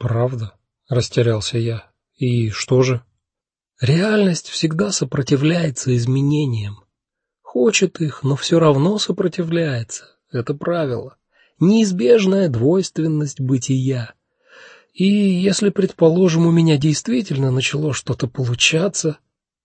Правда? растерялся я. И что же? Реальность всегда сопротивляется изменениям. Хочет их, но все равно сопротивляется. Это правило. Неизбежная двойственность бытия. И если, предположим, у меня действительно начало что-то получаться,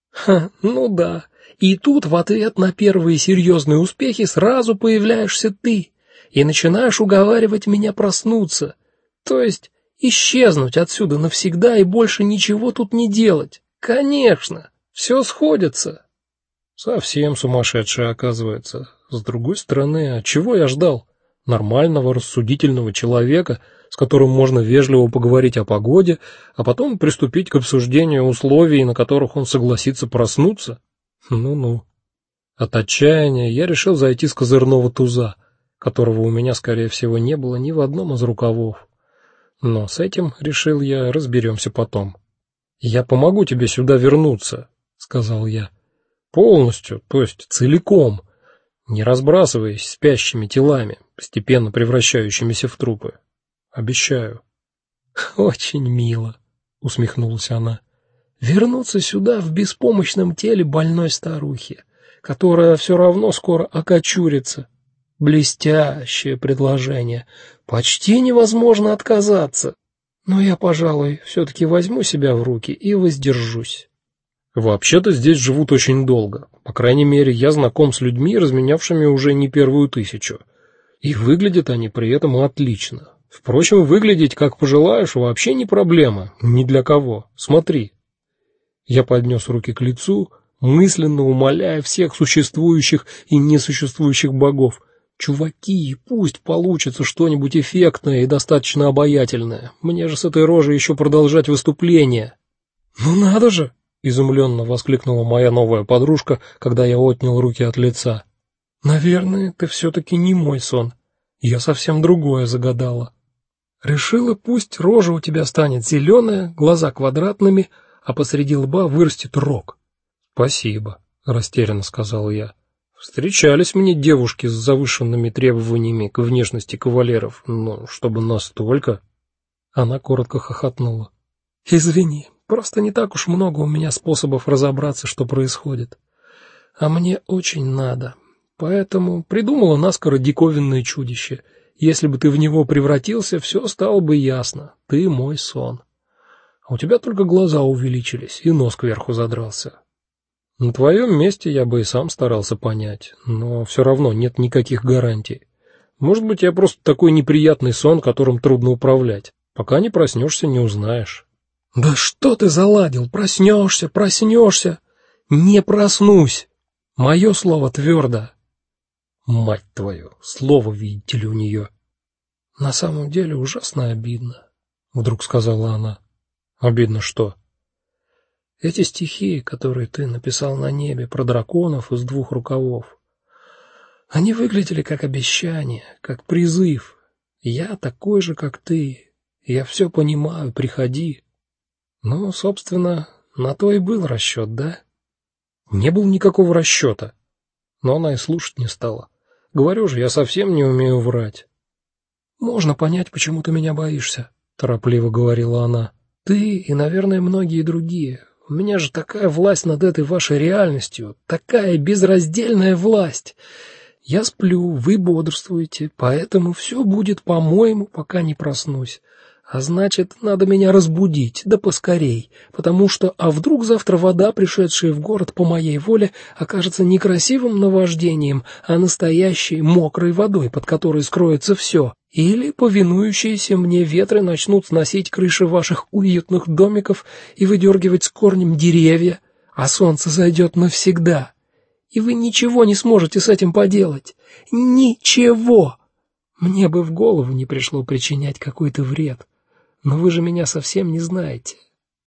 ха, ну да. И тут в ответ на первые серьезные успехи сразу появляешься ты и начинаешь уговаривать меня проснуться. То есть исчезнуть отсюда навсегда и больше ничего тут не делать. Конечно, все сходится. Совсем сумасшедшая оказывается. С другой стороны, а чего я ждал? Нормального, рассудительного человека, с которым можно вежливо поговорить о погоде, а потом приступить к обсуждению условий, на которых он согласится проснуться. Ну-ну. От отчаяния я решил зайти с козырного туза, которого у меня, скорее всего, не было ни в одном из рукавов. Но с этим, решил я, разберемся потом. Я помогу тебе сюда вернуться, сказал я. Полностью, то есть целиком, не разбрасываясь спящими телами, постепенно превращающимися в трупы. Обещаю. Очень мило, усмехнулась она. Вернуться сюда в беспомощном теле больной старухи, которая все равно скоро окочурится. Блестящее предложение. Почти невозможно отказаться. Но я, пожалуй, все таки возьму себя в руки и воздержусь. Вообще-то здесь живут очень долго. По крайней мере, я знаком с людьми, разменявшими уже не первую тысячу. И выглядят они при этом отлично. Впрочем, выглядеть как пожелаешь вообще не проблема, ни для кого. Смотри. Я поднес руки к лицу, мысленно умоляя всех существующих и несуществующих богов Чуваки, пусть получится что-нибудь эффектное и достаточно обаятельное. Мне же с этой рожей еще продолжать выступление. Ну надо же, изумленно воскликнула моя новая подружка, когда я отнял руки от лица. Наверное, ты все таки не мой сон. Я совсем другое загадала. Решила, пусть рожа у тебя станет зеленая, глаза квадратными, а посреди лба вырастет рог. Спасибо, растерянно сказал я. Встречались мне девушки с завышенными требованиями к внешности кавалеров, но чтобы настолько. Она коротко хохотнула. Извини, просто не так уж много у меня способов разобраться, что происходит. А мне очень надо. Поэтому придумала наскоро диковинное чудище. Если бы ты в него превратился, все стало бы ясно. Ты мой сон. А у тебя только глаза увеличились и нос кверху задрался. На твоем месте я бы и сам старался понять, но все равно нет никаких гарантий. Может быть, я просто такой неприятный сон, которым трудно управлять. Пока не проснешься, не узнаешь. Да что ты заладил? Проснешься, проснешься. Не проснусь. Мое слово твердо. Мать твою, слово видите ли у нее. На самом деле ужасно обидно, вдруг сказала она. Обидно что? Эти стихи, которые ты написал на небе про драконов из двух рукавов, они выглядели как обещание, как призыв. Я такой же, как ты. Я все понимаю, приходи. Ну, собственно, на то и был расчет, да? Не было никакого расчета. Но она и слушать не стала. Говорю же, я совсем не умею врать. Можно понять, почему ты меня боишься, торопливо говорила она. Ты и, наверное, многие другие у меня же такая власть над этой вашей реальностью, такая безраздельная власть. Я сплю, вы бодрствуете, поэтому все будет по-моему, пока не проснусь. А значит, надо меня разбудить, да поскорей, потому что а вдруг завтра вода, пришедшая в город по моей воле, окажется не красивым наваждением, а настоящей мокрой водой, под которой скроется все, или повинующиеся мне ветры начнут сносить крыши ваших уютных домиков и выдергивать с корнем деревья, а солнце зайдет навсегда. И вы ничего не сможете с этим поделать. Ничего. Мне бы в голову не пришло причинять какой-то вред. Но вы же меня совсем не знаете.